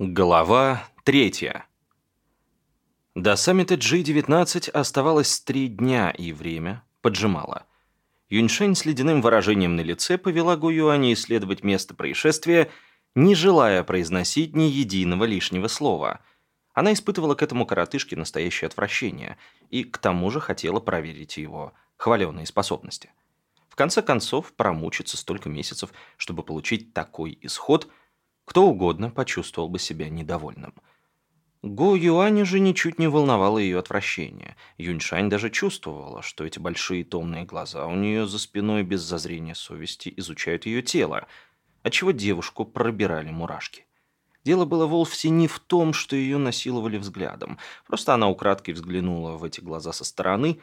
Глава третья. До саммита G19 оставалось три дня, и время поджимало. Юньшень с ледяным выражением на лице повела Гу Юани исследовать место происшествия, не желая произносить ни единого лишнего слова. Она испытывала к этому коротышке настоящее отвращение и к тому же хотела проверить его хваленые способности. В конце концов, промучиться столько месяцев, чтобы получить такой исход – кто угодно почувствовал бы себя недовольным. Го Юань же ничуть не волновало ее отвращение. Юньшань даже чувствовала, что эти большие томные глаза у нее за спиной без зазрения совести изучают ее тело, отчего девушку пробирали мурашки. Дело было вовсе не в том, что ее насиловали взглядом. Просто она украдкой взглянула в эти глаза со стороны,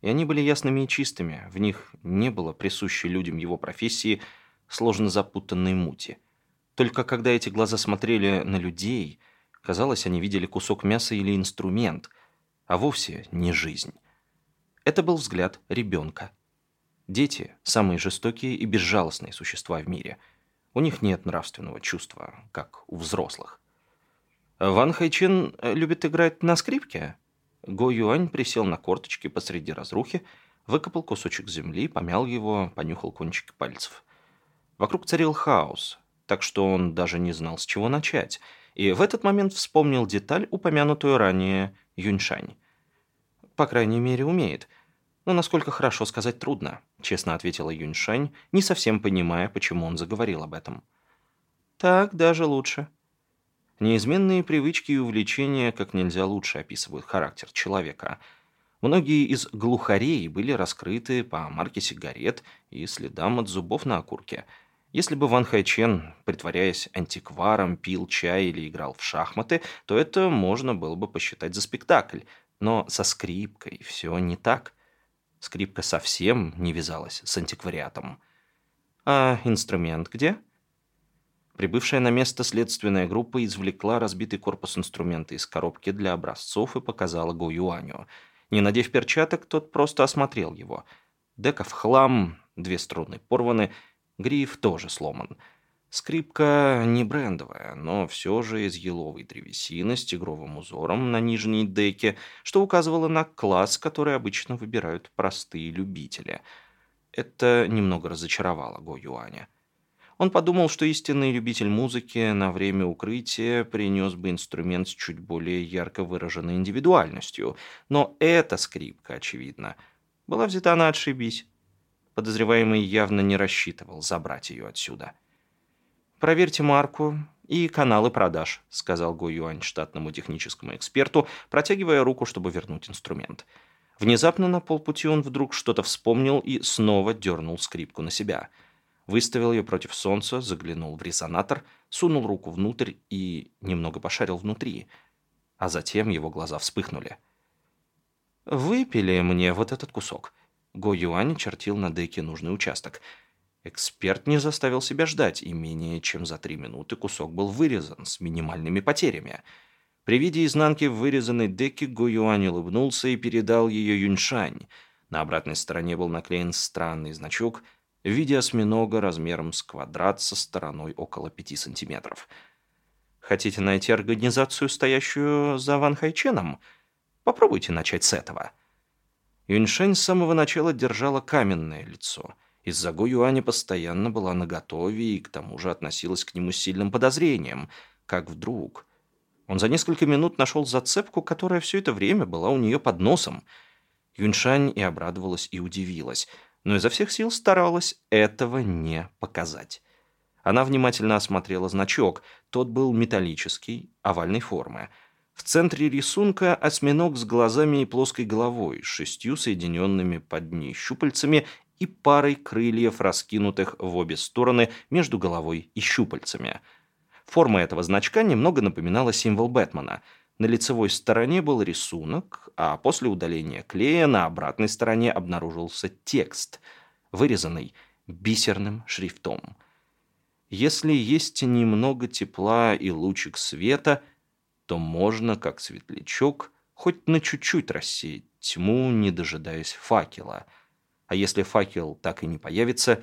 и они были ясными и чистыми. В них не было присущей людям его профессии сложно запутанной мути – только когда эти глаза смотрели на людей, казалось, они видели кусок мяса или инструмент, а вовсе не жизнь. Это был взгляд ребенка. Дети – самые жестокие и безжалостные существа в мире. У них нет нравственного чувства, как у взрослых. «Ван Хайчен любит играть на скрипке?» Го Юань присел на корточки посреди разрухи, выкопал кусочек земли, помял его, понюхал кончики пальцев. Вокруг царил хаос, так что он даже не знал, с чего начать, и в этот момент вспомнил деталь, упомянутую ранее Юньшань. «По крайней мере, умеет. Но насколько хорошо сказать трудно», — честно ответила Юньшань, не совсем понимая, почему он заговорил об этом. «Так даже лучше». Неизменные привычки и увлечения как нельзя лучше описывают характер человека. Многие из глухарей были раскрыты по марке сигарет и следам от зубов на окурке — если бы Ван Хайчен, притворяясь антикваром, пил чай или играл в шахматы, то это можно было бы посчитать за спектакль. Но со скрипкой все не так. Скрипка совсем не вязалась с антиквариатом. «А инструмент где?» Прибывшая на место следственная группа извлекла разбитый корпус инструмента из коробки для образцов и показала Го Юаню. Не надев перчаток, тот просто осмотрел его. Дека в хлам, две струны порваны — Гриф тоже сломан. Скрипка не брендовая, но все же из еловой древесины с тигровым узором на нижней деке, что указывало на класс, который обычно выбирают простые любители. Это немного разочаровало Го Юаня. Он подумал, что истинный любитель музыки на время укрытия принес бы инструмент с чуть более ярко выраженной индивидуальностью, но эта скрипка, очевидно, была взята на отшибись. Подозреваемый явно не рассчитывал забрать ее отсюда. «Проверьте марку и каналы продаж», — сказал Го Юань штатному техническому эксперту, протягивая руку, чтобы вернуть инструмент. Внезапно на полпути он вдруг что-то вспомнил и снова дернул скрипку на себя. Выставил ее против солнца, заглянул в резонатор, сунул руку внутрь и немного пошарил внутри. А затем его глаза вспыхнули. «Выпили мне вот этот кусок», Го Юань чертил на деке нужный участок. Эксперт не заставил себя ждать, и менее чем за три минуты кусок был вырезан с минимальными потерями. При виде изнанки вырезанной деке Го Юань улыбнулся и передал ее Юньшань. На обратной стороне был наклеен странный значок в виде осьминога размером с квадрат со стороной около пяти сантиметров. Хотите найти организацию, стоящую за Ван Хайченом? Попробуйте начать с этого. Юньшень с самого начала держала каменное лицо. Из-за Го Юаня постоянно была наготове и к тому же относилась к нему с сильным подозрением. Как вдруг... Он за несколько минут нашел зацепку, которая все это время была у нее под носом. Юньшань и обрадовалась, и удивилась, но изо всех сил старалась этого не показать. Она внимательно осмотрела значок. Тот был металлический, овальной формы – в центре рисунка осьминог с глазами и плоской головой, шестью соединенными под ней щупальцами и парой крыльев, раскинутых в обе стороны между головой и щупальцами. Форма этого значка немного напоминала символ Бэтмена. На лицевой стороне был рисунок, а после удаления клея на обратной стороне обнаружился текст, вырезанный бисерным шрифтом. Если есть немного тепла и лучик света – то можно, как светлячок, хоть на чуть-чуть рассеять тьму, не дожидаясь факела. А если факел так и не появится,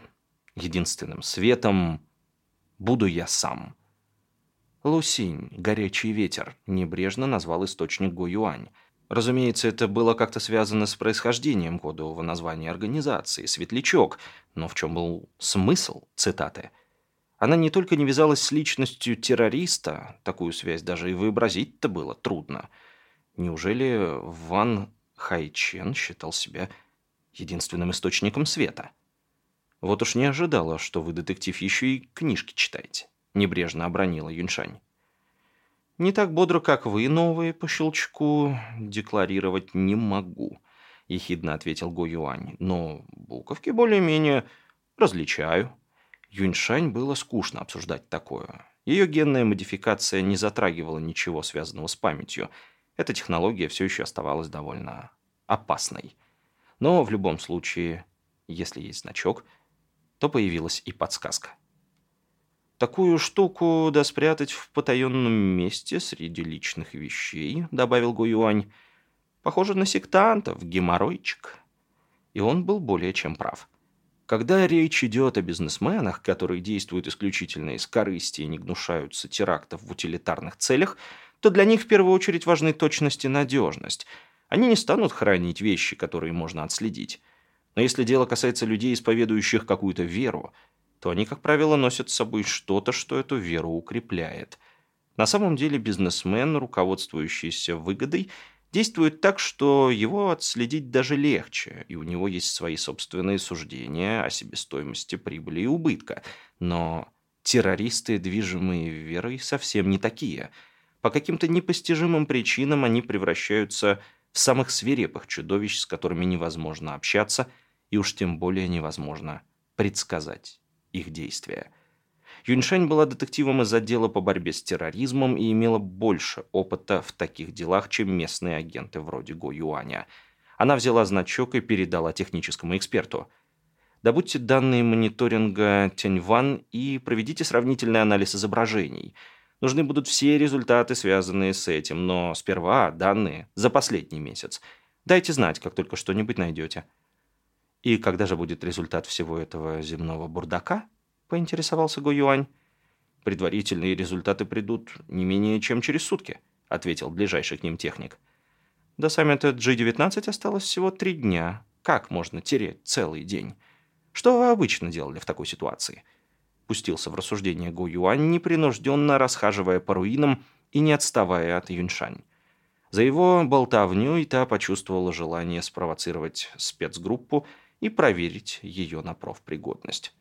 единственным светом буду я сам. Лусинь, горячий ветер, небрежно назвал источник Го Юань. Разумеется, это было как-то связано с происхождением кодового названия организации «Светлячок», но в чем был смысл цитаты? Она не только не вязалась с личностью террориста, такую связь даже и вообразить-то было трудно. Неужели Ван Хайчен считал себя единственным источником света? Вот уж не ожидала, что вы, детектив, еще и книжки читаете. Небрежно обронила Юньшань. Не так бодро, как вы, новые по щелчку, декларировать не могу, ехидно ответил Го Юань. Но буковки более-менее различаю. Юньшань было скучно обсуждать такое. Ее генная модификация не затрагивала ничего связанного с памятью. Эта технология все еще оставалась довольно опасной. Но в любом случае, если есть значок, то появилась и подсказка. Такую штуку да спрятать в потаенном месте среди личных вещей, добавил Гуюань. Похоже на сектантов, геморройчик. И он был более чем прав. Когда речь идет о бизнесменах, которые действуют исключительно из корысти и не гнушаются терактов в утилитарных целях, то для них в первую очередь важны точность и надежность. Они не станут хранить вещи, которые можно отследить. Но если дело касается людей, исповедующих какую-то веру, то они, как правило, носят с собой что-то, что эту веру укрепляет. На самом деле бизнесмен, руководствующийся выгодой, действует так, что его отследить даже легче, и у него есть свои собственные суждения о себестоимости прибыли и убытка. Но террористы, движимые верой, совсем не такие. По каким-то непостижимым причинам они превращаются в самых свирепых чудовищ, с которыми невозможно общаться, и уж тем более невозможно предсказать их действия. Юньшань была детективом из отдела по борьбе с терроризмом и имела больше опыта в таких делах, чем местные агенты вроде Го Юаня. Она взяла значок и передала техническому эксперту. Добудьте данные мониторинга Тяньван и проведите сравнительный анализ изображений. Нужны будут все результаты, связанные с этим, но сперва данные за последний месяц. Дайте знать, как только что-нибудь найдете. «И когда же будет результат всего этого земного бурдака?» – поинтересовался Го Юань. «Предварительные результаты придут не менее чем через сутки», – ответил ближайший к ним техник. «До саммита G19 осталось всего три дня. Как можно тереть целый день? Что вы обычно делали в такой ситуации?» Пустился в рассуждение Го Юань, непринужденно расхаживая по руинам и не отставая от Юньшань. За его болтовню и та почувствовала желание спровоцировать спецгруппу и проверить ее на профпригодность.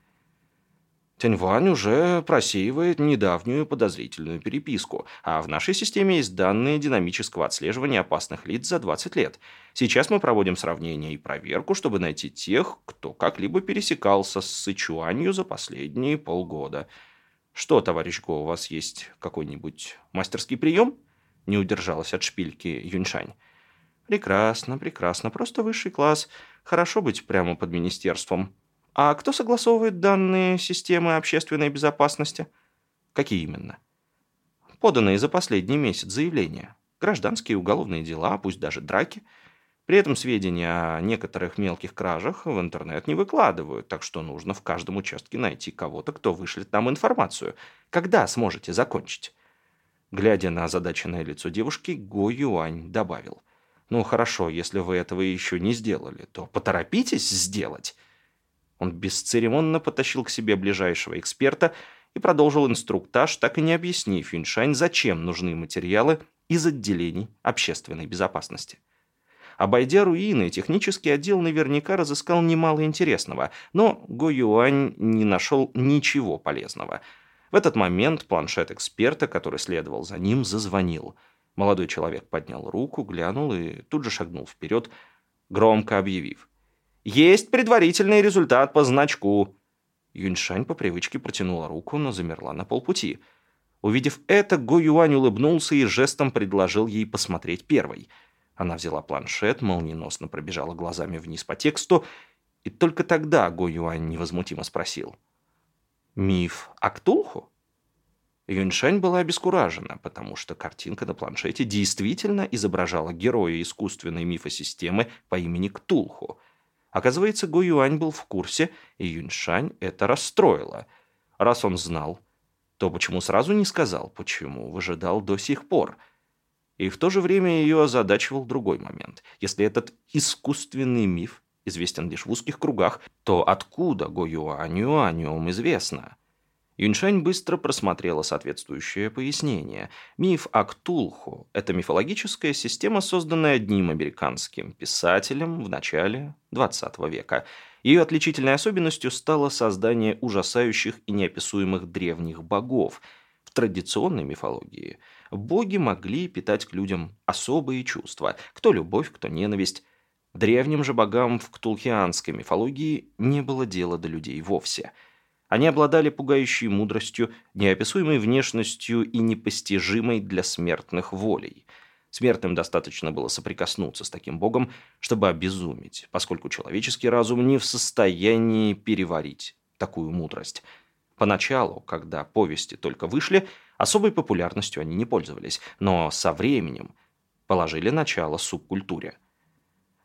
Тяньвань уже просеивает недавнюю подозрительную переписку, а в нашей системе есть данные динамического отслеживания опасных лиц за 20 лет. Сейчас мы проводим сравнение и проверку, чтобы найти тех, кто как-либо пересекался с Сычуанью за последние полгода. Что, товарищ Го, у вас есть какой-нибудь мастерский прием? Не удержалась от шпильки Юньшань. Прекрасно, прекрасно, просто высший класс – Хорошо быть прямо под министерством. А кто согласовывает данные системы общественной безопасности? Какие именно? Поданные за последний месяц заявления. Гражданские уголовные дела, пусть даже драки. При этом сведения о некоторых мелких кражах в интернет не выкладывают, так что нужно в каждом участке найти кого-то, кто вышлет нам информацию. Когда сможете закончить? Глядя на озадаченное лицо девушки, Го Юань добавил. Ну хорошо, если вы этого еще не сделали, то поторопитесь сделать. Он бесцеремонно потащил к себе ближайшего эксперта и продолжил инструктаж, так и не объяснив Юньшань, зачем нужны материалы из отделений общественной безопасности. Обойдя руины, технический отдел наверняка разыскал немало интересного, но Го Юань не нашел ничего полезного. В этот момент планшет эксперта, который следовал за ним, зазвонил – Молодой человек поднял руку, глянул и тут же шагнул вперед, громко объявив. «Есть предварительный результат по значку!» Юньшань по привычке протянула руку, но замерла на полпути. Увидев это, Го Юань улыбнулся и жестом предложил ей посмотреть первой. Она взяла планшет, молниеносно пробежала глазами вниз по тексту, и только тогда Го Юань невозмутимо спросил. «Миф о Ктулху?» Юньшань была обескуражена, потому что картинка на планшете действительно изображала героя искусственной мифосистемы по имени Ктулху. Оказывается, Го Юань был в курсе, и Юньшань это расстроило. Раз он знал, то почему сразу не сказал, почему выжидал до сих пор? И в то же время ее озадачивал другой момент. Если этот искусственный миф известен лишь в узких кругах, то откуда Го Юаню о нем известно? Юньшань быстро просмотрела соответствующее пояснение. Миф о Ктулху – это мифологическая система, созданная одним американским писателем в начале XX века. Ее отличительной особенностью стало создание ужасающих и неописуемых древних богов. В традиционной мифологии боги могли питать к людям особые чувства, кто любовь, кто ненависть. Древним же богам в ктулхианской мифологии не было дела до людей вовсе – они обладали пугающей мудростью, неописуемой внешностью и непостижимой для смертных волей. Смертным достаточно было соприкоснуться с таким богом, чтобы обезуметь, поскольку человеческий разум не в состоянии переварить такую мудрость. Поначалу, когда повести только вышли, особой популярностью они не пользовались, но со временем положили начало субкультуре.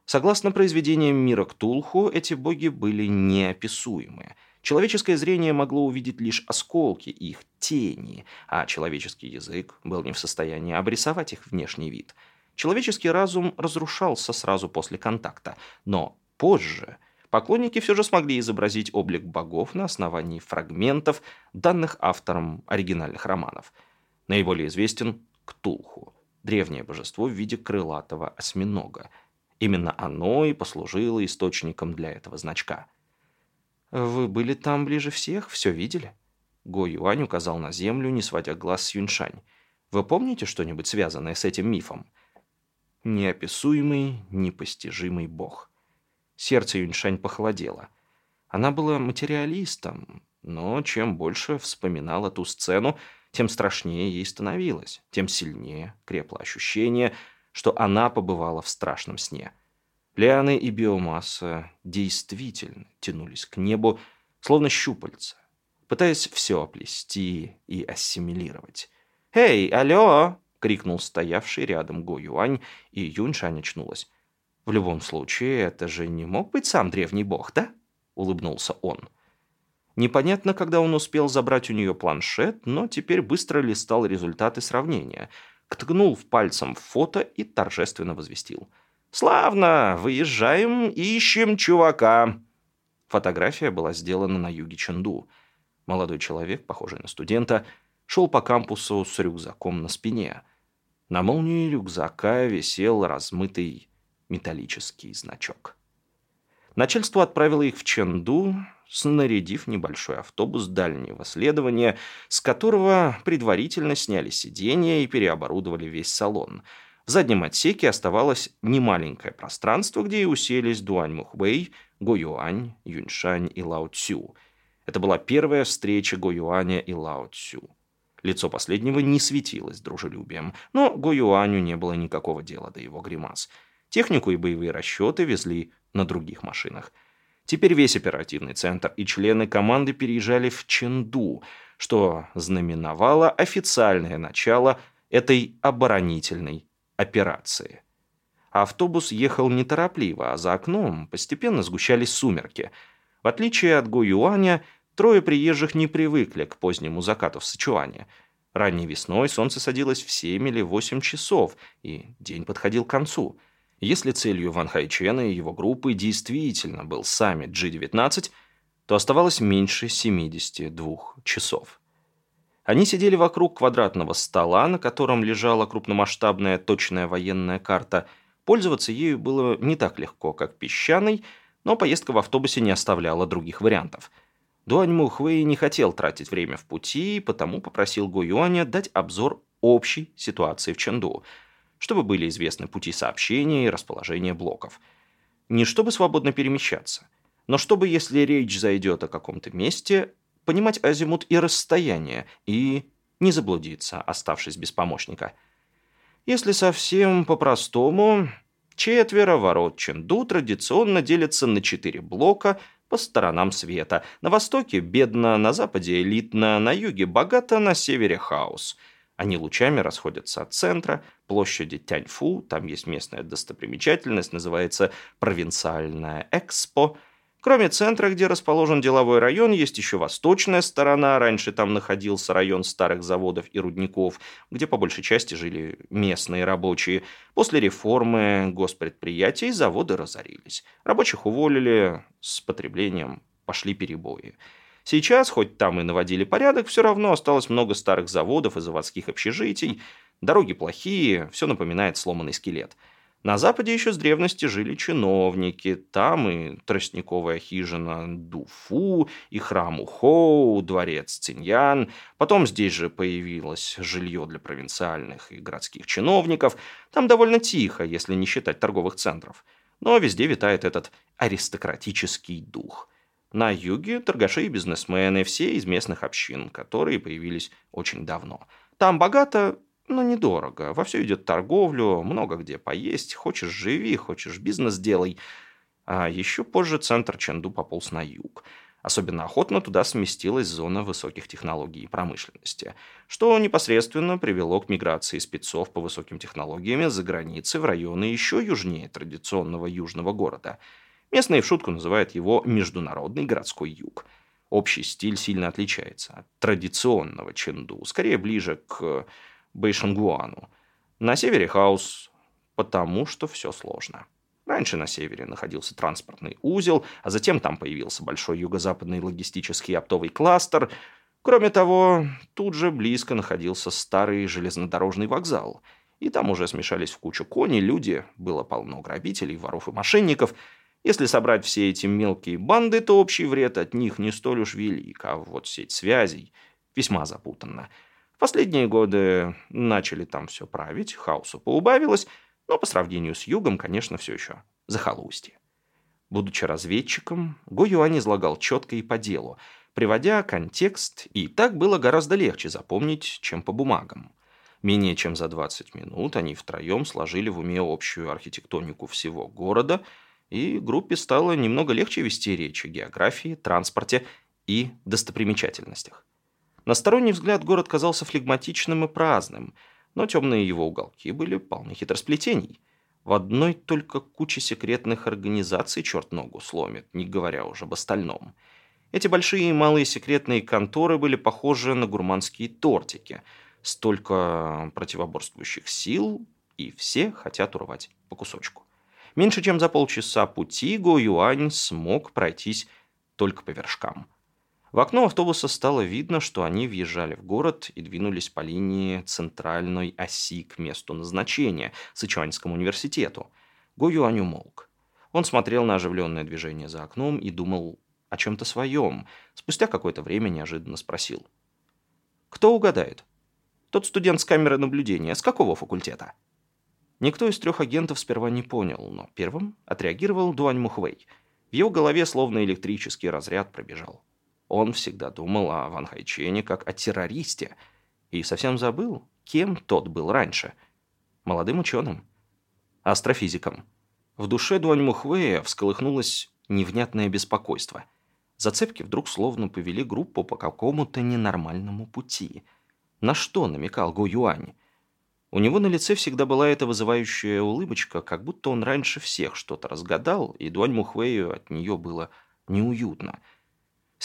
Согласно произведениям мира Ктулху, эти боги были неописуемые – Человеческое зрение могло увидеть лишь осколки их тени, а человеческий язык был не в состоянии обрисовать их внешний вид. Человеческий разум разрушался сразу после контакта, но позже поклонники все же смогли изобразить облик богов на основании фрагментов, данных автором оригинальных романов. Наиболее известен Ктулху, древнее божество в виде крылатого осьминога. Именно оно и послужило источником для этого значка – «Вы были там ближе всех, все видели?» Го Юань указал на землю, не сводя глаз с Юньшань. «Вы помните что-нибудь связанное с этим мифом?» Неописуемый, непостижимый бог. Сердце Юньшань похолодело. Она была материалистом, но чем больше вспоминала ту сцену, тем страшнее ей становилось, тем сильнее крепло ощущение, что она побывала в страшном сне – Лианы и биомасса действительно тянулись к небу, словно щупальца, пытаясь все оплести и ассимилировать. «Эй, алло!» — крикнул стоявший рядом Го Юань, и Юньшань очнулась. «В любом случае, это же не мог быть сам древний бог, да?» — улыбнулся он. Непонятно, когда он успел забрать у нее планшет, но теперь быстро листал результаты сравнения, ткнул в пальцем фото и торжественно возвестил — «Славно! Выезжаем, ищем чувака!» Фотография была сделана на юге Чэнду. Молодой человек, похожий на студента, шел по кампусу с рюкзаком на спине. На молнии рюкзака висел размытый металлический значок. Начальство отправило их в Чэнду, снарядив небольшой автобус дальнего следования, с которого предварительно сняли сиденья и переоборудовали весь салон – в заднем отсеке оставалось немаленькое пространство, где и уселись Дуань Мухвей, Го Юань, Юньшань и Лао Цю. Это была первая встреча Го Юаня и Лао Цю. Лицо последнего не светилось дружелюбием, но Го Юаню не было никакого дела до его гримас. Технику и боевые расчеты везли на других машинах. Теперь весь оперативный центр и члены команды переезжали в Ченду, что знаменовало официальное начало этой оборонительной операции. Автобус ехал неторопливо, а за окном постепенно сгущались сумерки. В отличие от Гуюаня, трое приезжих не привыкли к позднему закату в Сычуане. Ранней весной солнце садилось в 7 или 8 часов, и день подходил к концу. Если целью Ван Хайчена и его группы действительно был саммит G19, то оставалось меньше 72 часов. Они сидели вокруг квадратного стола, на котором лежала крупномасштабная точная военная карта. Пользоваться ею было не так легко, как песчаной, но поездка в автобусе не оставляла других вариантов. Дуань Мухвей не хотел тратить время в пути, потому попросил Го Юаня дать обзор общей ситуации в Чэнду, чтобы были известны пути сообщения и расположение блоков. Не чтобы свободно перемещаться, но чтобы, если речь зайдет о каком-то месте, понимать азимут и расстояние, и не заблудиться, оставшись без помощника. Если совсем по-простому, четверо ворот Ченду традиционно делятся на четыре блока по сторонам света. На востоке бедно, на западе элитно, на юге богато, на севере хаос. Они лучами расходятся от центра, площади Тяньфу, там есть местная достопримечательность, называется провинциальная экспо – Кроме центра, где расположен деловой район, есть еще восточная сторона. Раньше там находился район старых заводов и рудников, где по большей части жили местные рабочие. После реформы госпредприятий заводы разорились. Рабочих уволили, с потреблением пошли перебои. Сейчас, хоть там и наводили порядок, все равно осталось много старых заводов и заводских общежитий. Дороги плохие, все напоминает сломанный скелет – на Западе еще с древности жили чиновники. Там и тростниковая хижина Дуфу, и храм Ухоу, дворец Циньян. Потом здесь же появилось жилье для провинциальных и городских чиновников. Там довольно тихо, если не считать торговых центров. Но везде витает этот аристократический дух. На юге торгаши и бизнесмены, все из местных общин, которые появились очень давно. Там богато, но недорого. Во все идет торговлю, много где поесть. Хочешь – живи, хочешь – бизнес делай. А еще позже центр Ченду пополз на юг. Особенно охотно туда сместилась зона высоких технологий и промышленности, что непосредственно привело к миграции спецов по высоким технологиям за границы в районы еще южнее традиционного южного города. Местные в шутку называют его «международный городской юг». Общий стиль сильно отличается от традиционного Ченду, скорее ближе к Бэйшангуану. На севере хаос, потому что все сложно. Раньше на севере находился транспортный узел, а затем там появился большой юго-западный логистический оптовый кластер. Кроме того, тут же близко находился старый железнодорожный вокзал. И там уже смешались в кучу кони, люди, было полно грабителей, воров и мошенников. Если собрать все эти мелкие банды, то общий вред от них не столь уж велик, а вот сеть связей весьма запутанна последние годы начали там все править, хаосу поубавилось, но по сравнению с югом, конечно, все еще захолустье. Будучи разведчиком, Го Юань излагал четко и по делу, приводя контекст, и так было гораздо легче запомнить, чем по бумагам. Менее чем за 20 минут они втроем сложили в уме общую архитектонику всего города, и группе стало немного легче вести речь о географии, транспорте и достопримечательностях. На сторонний взгляд город казался флегматичным и праздным, но темные его уголки были полны хитросплетений. В одной только куче секретных организаций черт ногу сломит, не говоря уже об остальном. Эти большие и малые секретные конторы были похожи на гурманские тортики. Столько противоборствующих сил, и все хотят урвать по кусочку. Меньше чем за полчаса пути Го Юань смог пройтись только по вершкам. В окно автобуса стало видно, что они въезжали в город и двинулись по линии центральной оси к месту назначения, Сычуаньскому университету. Го Юань умолк. Он смотрел на оживленное движение за окном и думал о чем-то своем. Спустя какое-то время неожиданно спросил. «Кто угадает?» «Тот студент с камеры наблюдения. С какого факультета?» Никто из трех агентов сперва не понял, но первым отреагировал Дуань Мухвей. В его голове словно электрический разряд пробежал. Он всегда думал о Ван Хайчене как о террористе и совсем забыл, кем тот был раньше. Молодым ученым, астрофизиком. В душе Дуань Мухвея всколыхнулось невнятное беспокойство. Зацепки вдруг словно повели группу по какому-то ненормальному пути. На что намекал Го Юань? У него на лице всегда была эта вызывающая улыбочка, как будто он раньше всех что-то разгадал, и Дуань Мухвею от нее было неуютно –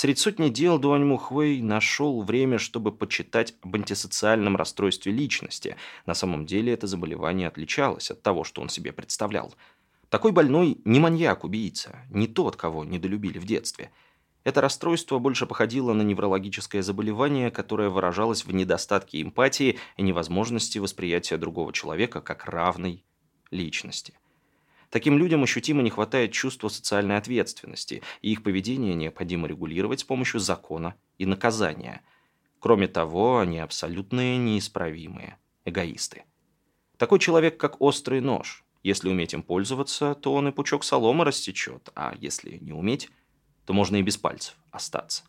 Среди сотни дел Дуань Мухвей нашел время, чтобы почитать об антисоциальном расстройстве личности. На самом деле это заболевание отличалось от того, что он себе представлял. Такой больной не маньяк-убийца, не тот, кого недолюбили в детстве. Это расстройство больше походило на неврологическое заболевание, которое выражалось в недостатке эмпатии и невозможности восприятия другого человека как равной личности. Таким людям ощутимо не хватает чувства социальной ответственности, и их поведение необходимо регулировать с помощью закона и наказания. Кроме того, они абсолютные неисправимые эгоисты. Такой человек, как острый нож. Если уметь им пользоваться, то он и пучок соломы растечет, а если не уметь, то можно и без пальцев остаться.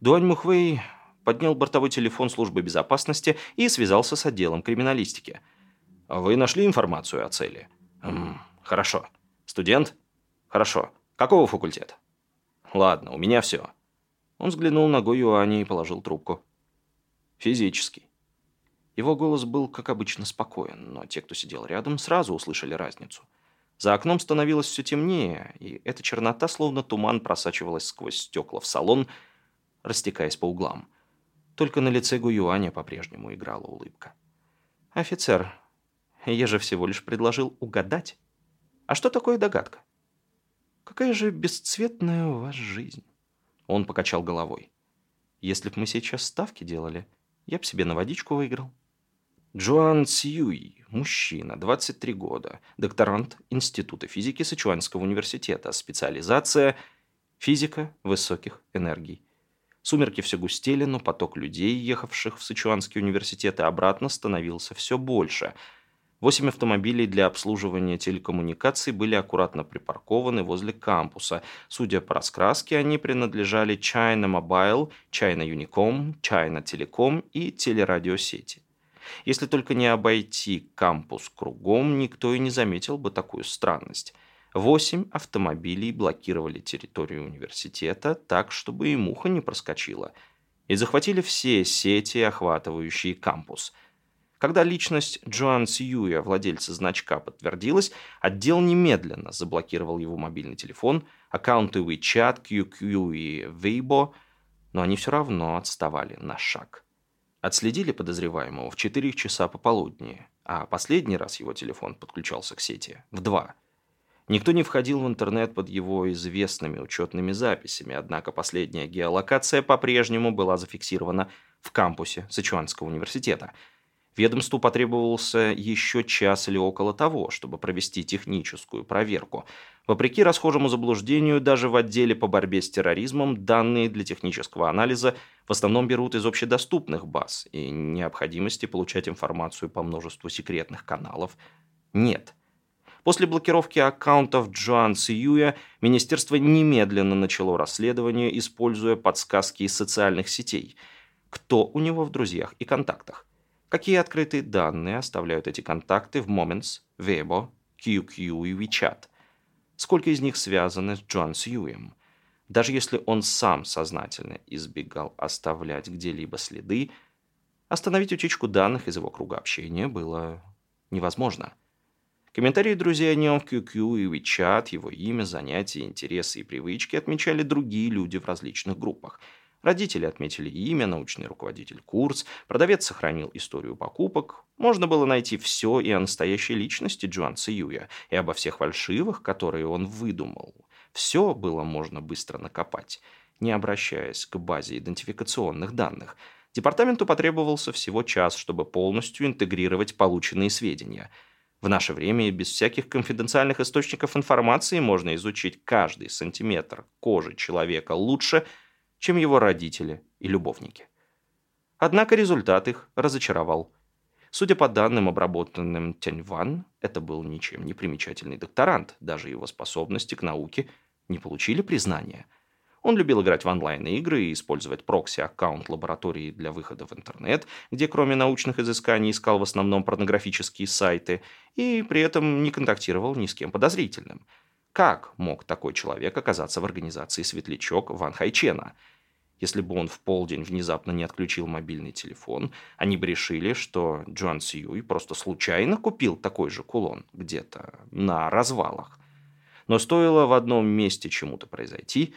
Дуань Мухвей поднял бортовой телефон службы безопасности и связался с отделом криминалистики. «Вы нашли информацию о цели?» Хорошо. Студент? Хорошо. Какого факультета? Ладно, у меня все. Он взглянул на Го Юани и положил трубку. Физический. Его голос был, как обычно, спокоен, но те, кто сидел рядом, сразу услышали разницу. За окном становилось все темнее, и эта чернота, словно туман, просачивалась сквозь стекла в салон, растекаясь по углам. Только на лице Гуюаня по-прежнему играла улыбка. «Офицер, я же всего лишь предложил угадать. А что такое догадка? Какая же бесцветная у вас жизнь?» Он покачал головой. «Если б мы сейчас ставки делали, я б себе на водичку выиграл». Джоан Сьюи, мужчина, 23 года, докторант Института физики Сычуанского университета, специализация физика высоких энергий. Сумерки все густели, но поток людей, ехавших в Сычуанский университет и обратно, становился все больше. Восемь автомобилей для обслуживания телекоммуникаций были аккуратно припаркованы возле кампуса. Судя по раскраске, они принадлежали China Mobile, China Unicom, China Telecom и телерадиосети. Если только не обойти кампус кругом, никто и не заметил бы такую странность. Восемь автомобилей блокировали территорию университета так, чтобы и муха не проскочила, и захватили все сети, охватывающие кампус. Когда личность Джоан Сьюя, владельца значка, подтвердилась, отдел немедленно заблокировал его мобильный телефон, аккаунты WeChat, QQ и Weibo, но они все равно отставали на шаг. Отследили подозреваемого в 4 часа пополудни, а последний раз его телефон подключался к сети в 2. Никто не входил в интернет под его известными учетными записями, однако последняя геолокация по-прежнему была зафиксирована в кампусе Сычуанского университета – Ведомству потребовался еще час или около того, чтобы провести техническую проверку. Вопреки расхожему заблуждению, даже в отделе по борьбе с терроризмом данные для технического анализа в основном берут из общедоступных баз, и необходимости получать информацию по множеству секретных каналов нет. После блокировки аккаунтов Джоан Сиюя министерство немедленно начало расследование, используя подсказки из социальных сетей. Кто у него в друзьях и контактах? Какие открытые данные оставляют эти контакты в Moments, Weibo, QQ и WeChat? Сколько из них связаны с Джон Сьюем? Даже если он сам сознательно избегал оставлять где-либо следы, остановить утечку данных из его круга общения было невозможно. Комментарии друзей о нем в QQ и WeChat, его имя, занятия, интересы и привычки отмечали другие люди в различных группах – Родители отметили имя, научный руководитель курс, продавец сохранил историю покупок. Можно было найти все и о настоящей личности Джоан Циюя, и обо всех фальшивых, которые он выдумал. Все было можно быстро накопать, не обращаясь к базе идентификационных данных. Департаменту потребовался всего час, чтобы полностью интегрировать полученные сведения – в наше время без всяких конфиденциальных источников информации можно изучить каждый сантиметр кожи человека лучше, чем его родители и любовники. Однако результат их разочаровал. Судя по данным, обработанным Тяньван, это был ничем не примечательный докторант, даже его способности к науке не получили признания. Он любил играть в онлайн-игры и использовать прокси-аккаунт лаборатории для выхода в интернет, где кроме научных изысканий искал в основном порнографические сайты, и при этом не контактировал ни с кем подозрительным. Как мог такой человек оказаться в организации «Светлячок» Ван Хайчена – если бы он в полдень внезапно не отключил мобильный телефон, они бы решили, что Джоан Сьюи просто случайно купил такой же кулон где-то на развалах. Но стоило в одном месте чему-то произойти,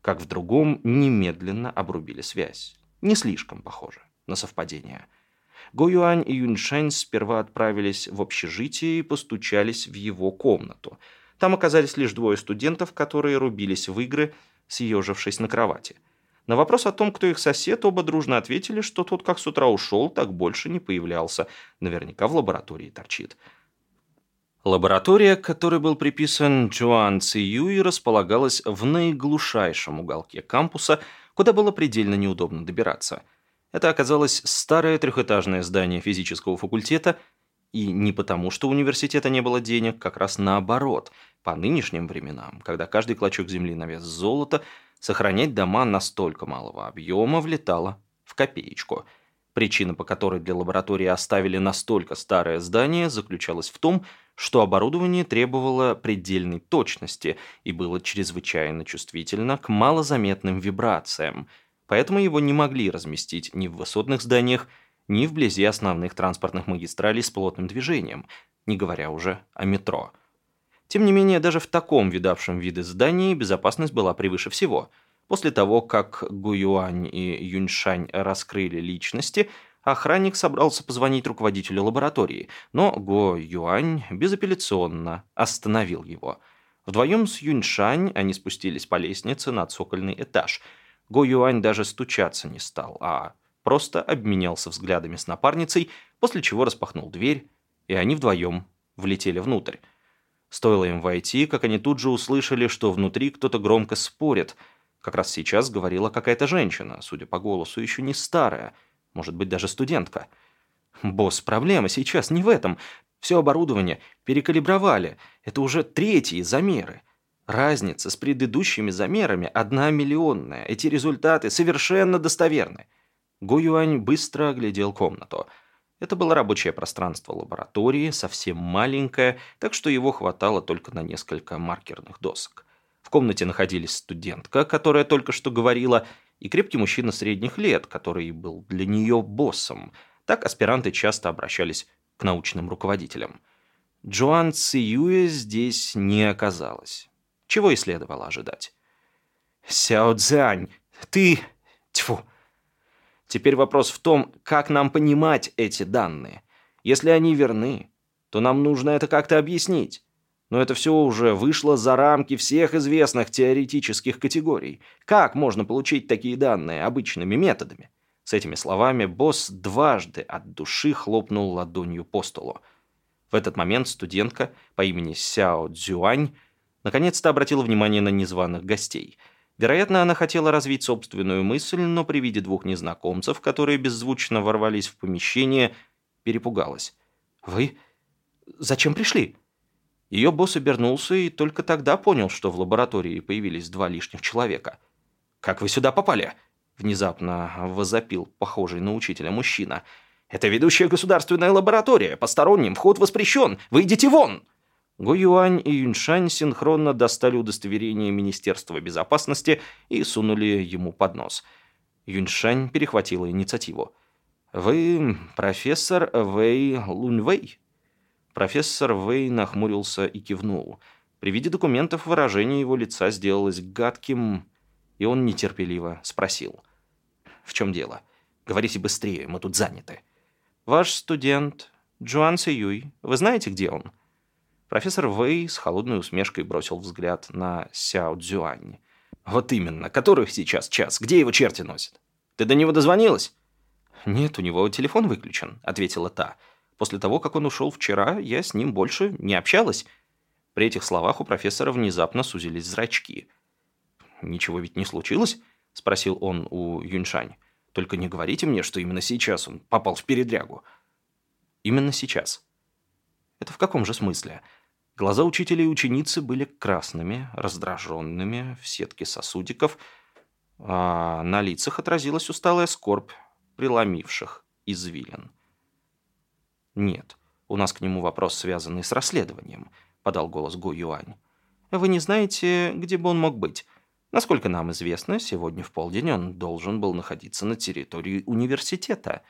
как в другом немедленно обрубили связь. Не слишком похоже на совпадение. Го Юань и Юньшань сперва отправились в общежитие и постучались в его комнату. Там оказались лишь двое студентов, которые рубились в игры, съежившись на кровати – на вопрос о том, кто их сосед, оба дружно ответили, что тот как с утра ушел, так больше не появлялся. Наверняка в лаборатории торчит. Лаборатория, которой был приписан Джоан Циюи, располагалась в наиглушайшем уголке кампуса, куда было предельно неудобно добираться. Это оказалось старое трехэтажное здание физического факультета, и не потому, что у университета не было денег, как раз наоборот. По нынешним временам, когда каждый клочок земли на вес золота – Сохранять дома настолько малого объема влетало в копеечку. Причина, по которой для лаборатории оставили настолько старое здание, заключалась в том, что оборудование требовало предельной точности и было чрезвычайно чувствительно к малозаметным вибрациям, поэтому его не могли разместить ни в высотных зданиях, ни вблизи основных транспортных магистралей с плотным движением, не говоря уже о метро. Тем не менее, даже в таком видавшем виды здании безопасность была превыше всего. После того, как Гуюань и Юньшань раскрыли личности, охранник собрался позвонить руководителю лаборатории, но Го Юань безапелляционно остановил его. Вдвоем с Юньшань они спустились по лестнице на цокольный этаж. Го Юань даже стучаться не стал, а просто обменялся взглядами с напарницей, после чего распахнул дверь, и они вдвоем влетели внутрь. Стоило им войти, как они тут же услышали, что внутри кто-то громко спорит. Как раз сейчас говорила какая-то женщина, судя по голосу, еще не старая, может быть, даже студентка. «Босс, проблема сейчас не в этом. Все оборудование перекалибровали. Это уже третьи замеры. Разница с предыдущими замерами одна миллионная. Эти результаты совершенно достоверны». Го Юань быстро оглядел комнату – это было рабочее пространство лаборатории, совсем маленькое, так что его хватало только на несколько маркерных досок. В комнате находились студентка, которая только что говорила, и крепкий мужчина средних лет, который был для нее боссом. Так аспиранты часто обращались к научным руководителям. Джоан Циюэ здесь не оказалось. Чего и следовало ожидать. «Сяо Цзянь, ты... Тьфу, Теперь вопрос в том, как нам понимать эти данные. Если они верны, то нам нужно это как-то объяснить. Но это все уже вышло за рамки всех известных теоретических категорий. Как можно получить такие данные обычными методами? С этими словами босс дважды от души хлопнул ладонью по столу. В этот момент студентка по имени Сяо Цзюань наконец-то обратила внимание на незваных гостей – Вероятно, она хотела развить собственную мысль, но при виде двух незнакомцев, которые беззвучно ворвались в помещение, перепугалась. «Вы? Зачем пришли?» Ее босс обернулся и только тогда понял, что в лаборатории появились два лишних человека. «Как вы сюда попали?» Внезапно возопил похожий на учителя мужчина. «Это ведущая государственная лаборатория. Посторонним вход воспрещен. Выйдите вон!» Го Юань и Юньшань синхронно достали удостоверение Министерства безопасности и сунули ему под нос. Юньшань перехватила инициативу. «Вы профессор Вэй Лунвэй?» Профессор Вэй нахмурился и кивнул. При виде документов выражение его лица сделалось гадким, и он нетерпеливо спросил. «В чем дело? Говорите быстрее, мы тут заняты». «Ваш студент Джуан Сиюй, вы знаете, где он?» Профессор Вэй с холодной усмешкой бросил взгляд на Сяо Цзюань. «Вот именно. Которых сейчас час? Где его черти носят? Ты до него дозвонилась?» «Нет, у него телефон выключен», — ответила та. «После того, как он ушел вчера, я с ним больше не общалась». При этих словах у профессора внезапно сузились зрачки. «Ничего ведь не случилось?» — спросил он у Юньшань. «Только не говорите мне, что именно сейчас он попал в передрягу». «Именно сейчас». «Это в каком же смысле?» Глаза учителя и ученицы были красными, раздраженными, в сетке сосудиков, а на лицах отразилась усталая скорбь преломивших извилин. «Нет, у нас к нему вопрос, связанный с расследованием», — подал голос Го Юань. «Вы не знаете, где бы он мог быть?» Насколько нам известно, сегодня в полдень он должен был находиться на территории университета.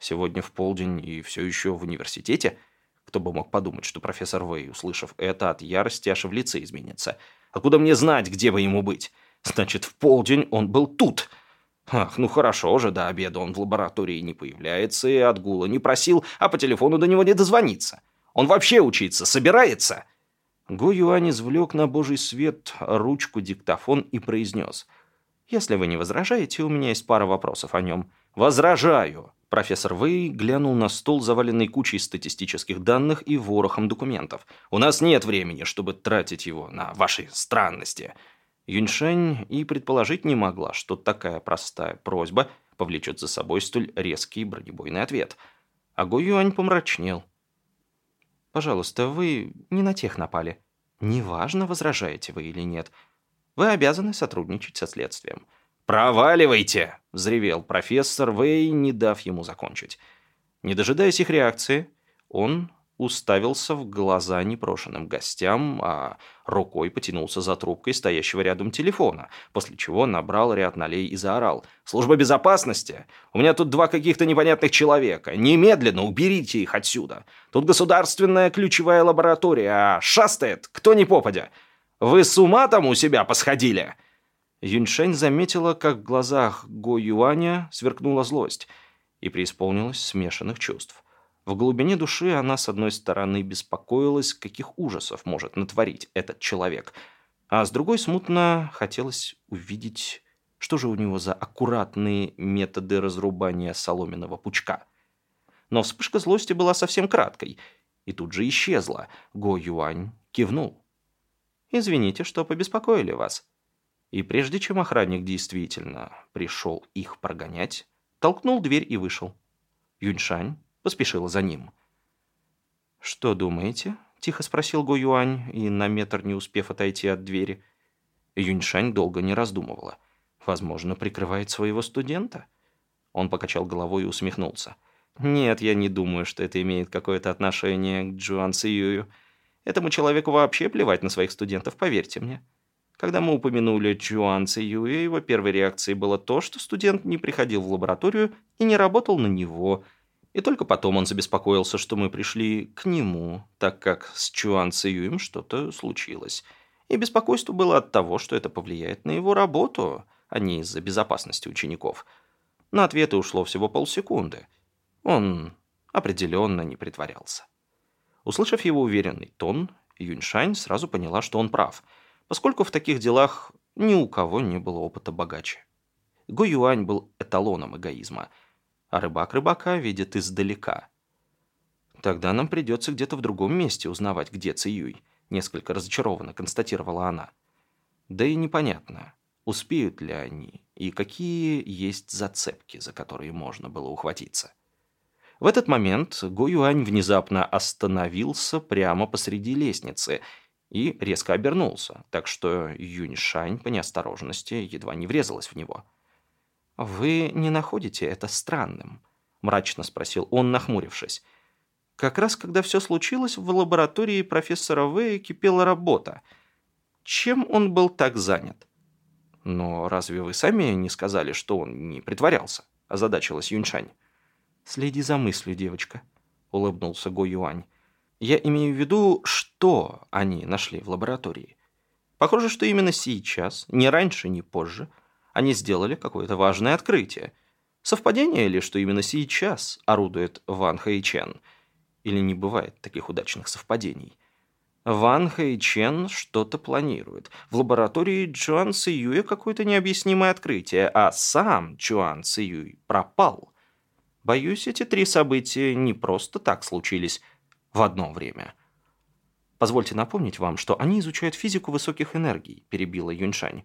Сегодня в полдень и все еще в университете – кто бы мог подумать, что профессор Вэй, услышав это, от ярости аж в лице изменится. Откуда мне знать, где бы ему быть? Значит, в полдень он был тут. Ах, ну хорошо же, до обеда он в лаборатории не появляется и отгула не просил, а по телефону до него не дозвониться. Он вообще учиться собирается?» Го Юань извлек на божий свет ручку диктофон и произнес. «Если вы не возражаете, у меня есть пара вопросов о нем». «Возражаю!» Профессор Вэй глянул на стол, заваленный кучей статистических данных и ворохом документов. «У нас нет времени, чтобы тратить его на ваши странности». Юньшень и предположить не могла, что такая простая просьба повлечет за собой столь резкий бронебойный ответ. А Го Юань помрачнел. «Пожалуйста, вы не на тех напали. Неважно, возражаете вы или нет. Вы обязаны сотрудничать со следствием». «Проваливайте!» – взревел профессор Вэй, не дав ему закончить. Не дожидаясь их реакции, он уставился в глаза непрошенным гостям, а рукой потянулся за трубкой стоящего рядом телефона, после чего набрал ряд налей и заорал. «Служба безопасности! У меня тут два каких-то непонятных человека. Немедленно уберите их отсюда. Тут государственная ключевая лаборатория, а шастает кто ни попадя. Вы с ума там у себя посходили?» Юньшень заметила, как в глазах Го Юаня сверкнула злость и преисполнилась смешанных чувств. В глубине души она, с одной стороны, беспокоилась, каких ужасов может натворить этот человек, а с другой смутно хотелось увидеть, что же у него за аккуратные методы разрубания соломенного пучка. Но вспышка злости была совсем краткой, и тут же исчезла. Го Юань кивнул. «Извините, что побеспокоили вас». И прежде чем охранник действительно пришел их прогонять, толкнул дверь и вышел. Юньшань поспешила за ним. «Что думаете?» – тихо спросил Го Юань, и на метр не успев отойти от двери. Юньшань долго не раздумывала. «Возможно, прикрывает своего студента?» Он покачал головой и усмехнулся. «Нет, я не думаю, что это имеет какое-то отношение к Джуан Сиюю. Этому человеку вообще плевать на своих студентов, поверьте мне». Когда мы упомянули Джуан Цюэ, его первой реакцией было то, что студент не приходил в лабораторию и не работал на него – и только потом он забеспокоился, что мы пришли к нему, так как с Чуан Циюем что-то случилось. И беспокойство было от того, что это повлияет на его работу, а не из-за безопасности учеников. На ответы ушло всего полсекунды. Он определенно не притворялся. Услышав его уверенный тон, Юньшань сразу поняла, что он прав, поскольку в таких делах ни у кого не было опыта богаче. Го Юань был эталоном эгоизма – а рыбак рыбака видит издалека. «Тогда нам придется где-то в другом месте узнавать, где Циюй», несколько разочарованно констатировала она. Да и непонятно, успеют ли они и какие есть зацепки, за которые можно было ухватиться. В этот момент Го Юань внезапно остановился прямо посреди лестницы и резко обернулся, так что Юньшань по неосторожности едва не врезалась в него. «Вы не находите это странным?» – мрачно спросил он, нахмурившись. «Как раз когда все случилось, в лаборатории профессора Вэя кипела работа. Чем он был так занят?» «Но разве вы сами не сказали, что он не притворялся?» – озадачилась Юньшань. «Следи за мыслью, девочка», – улыбнулся Го Юань. «Я имею в виду, что они нашли в лаборатории. Похоже, что именно сейчас, ни раньше, ни позже – они сделали какое-то важное открытие. Совпадение ли, что именно сейчас орудует Ван Хэйчен? Или не бывает таких удачных совпадений? Ван Хэйчен что-то планирует. В лаборатории Чуан Сиюя какое-то необъяснимое открытие, а сам Чуан Сиюй пропал. Боюсь, эти три события не просто так случились в одно время. Позвольте напомнить вам, что они изучают физику высоких энергий, перебила Юньшань.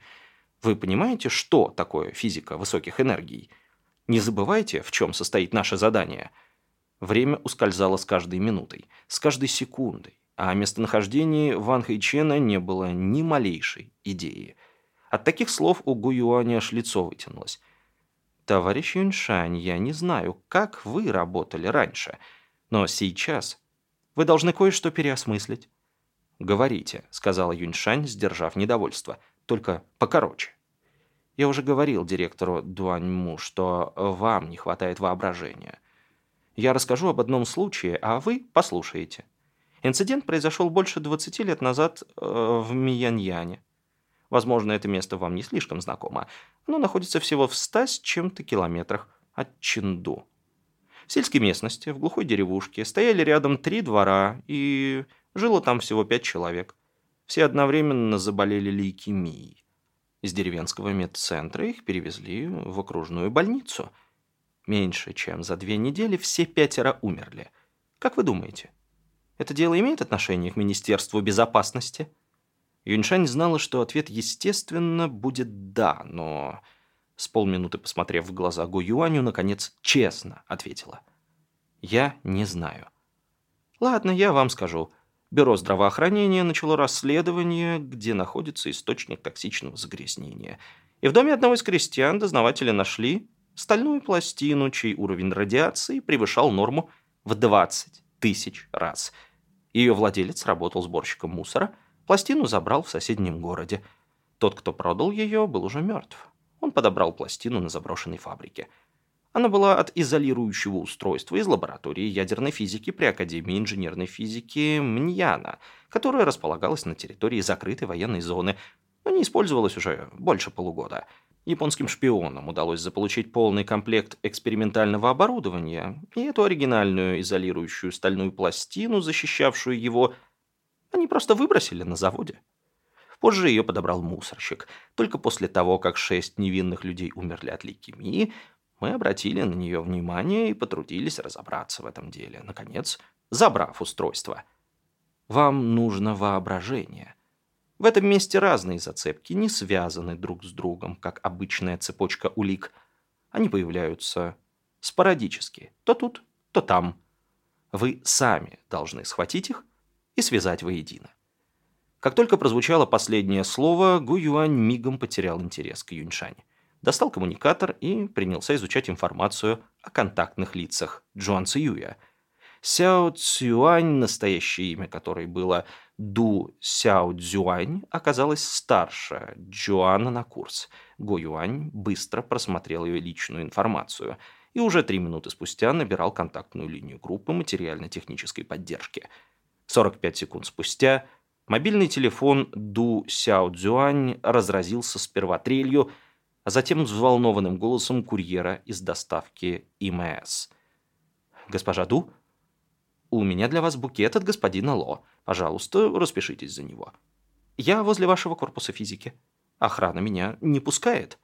Вы понимаете, что такое физика высоких энергий? Не забывайте, в чем состоит наше задание. Время ускользало с каждой минутой, с каждой секундой, а о местонахождении Ван Хэйчена не было ни малейшей идеи. От таких слов у Гуюаня аж лицо вытянулось. «Товарищ Юньшань, я не знаю, как вы работали раньше, но сейчас вы должны кое-что переосмыслить». «Говорите», — сказала Юньшань, сдержав недовольство, — «только покороче». Я уже говорил директору Дуаньму, что вам не хватает воображения. Я расскажу об одном случае, а вы послушаете. Инцидент произошел больше 20 лет назад э, в Мияньяне. Возможно, это место вам не слишком знакомо. Оно находится всего в 100 с чем-то километрах от Чинду. В сельской местности, в глухой деревушке, стояли рядом три двора, и жило там всего пять человек. Все одновременно заболели лейкемией. Из деревенского медцентра их перевезли в окружную больницу. Меньше чем за две недели все пятеро умерли. Как вы думаете, это дело имеет отношение к Министерству безопасности? Юньшань знала, что ответ, естественно, будет «да», но с полминуты посмотрев в глаза Го Юаню, наконец честно ответила. «Я не знаю». «Ладно, я вам скажу. Бюро здравоохранения начало расследование, где находится источник токсичного загрязнения. И в доме одного из крестьян дознаватели нашли стальную пластину, чей уровень радиации превышал норму в 20 тысяч раз. Ее владелец работал сборщиком мусора, пластину забрал в соседнем городе. Тот, кто продал ее, был уже мертв. Он подобрал пластину на заброшенной фабрике. Она была от изолирующего устройства из лаборатории ядерной физики при Академии инженерной физики Мньяна, которая располагалась на территории закрытой военной зоны, но не использовалась уже больше полугода. Японским шпионам удалось заполучить полный комплект экспериментального оборудования, и эту оригинальную изолирующую стальную пластину, защищавшую его, они просто выбросили на заводе. Позже ее подобрал мусорщик. Только после того, как шесть невинных людей умерли от лейкемии, мы обратили на нее внимание и потрудились разобраться в этом деле, наконец, забрав устройство. Вам нужно воображение. В этом месте разные зацепки не связаны друг с другом, как обычная цепочка улик. Они появляются спорадически, то тут, то там. Вы сами должны схватить их и связать воедино. Как только прозвучало последнее слово, Гу Юань мигом потерял интерес к Юньшань достал коммуникатор и принялся изучать информацию о контактных лицах Джуан Циюя. Сяо Цюань, настоящее имя которой было Ду Сяо Цзюань, оказалась старше Джуана на курс. Го Юань быстро просмотрел ее личную информацию и уже три минуты спустя набирал контактную линию группы материально-технической поддержки. 45 секунд спустя мобильный телефон Ду Сяо Цзюань разразился сперва трелью, а затем взволнованным голосом курьера из доставки ИМС. «Госпожа Ду, у меня для вас букет от господина Ло. Пожалуйста, распишитесь за него. Я возле вашего корпуса физики. Охрана меня не пускает».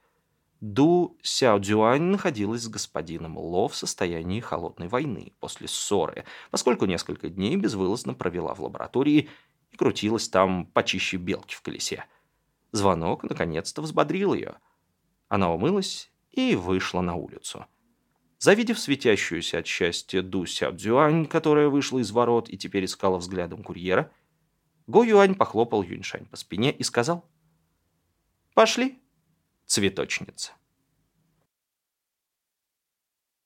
Ду Сяо Цзюань находилась с господином Ло в состоянии холодной войны после ссоры, поскольку несколько дней безвылазно провела в лаборатории и крутилась там почище белки в колесе. Звонок наконец-то взбодрил ее – она умылась и вышла на улицу. Завидев светящуюся от счастья Ду Сяо которая вышла из ворот и теперь искала взглядом курьера, Го Юань похлопал Юньшань по спине и сказал «Пошли, цветочница».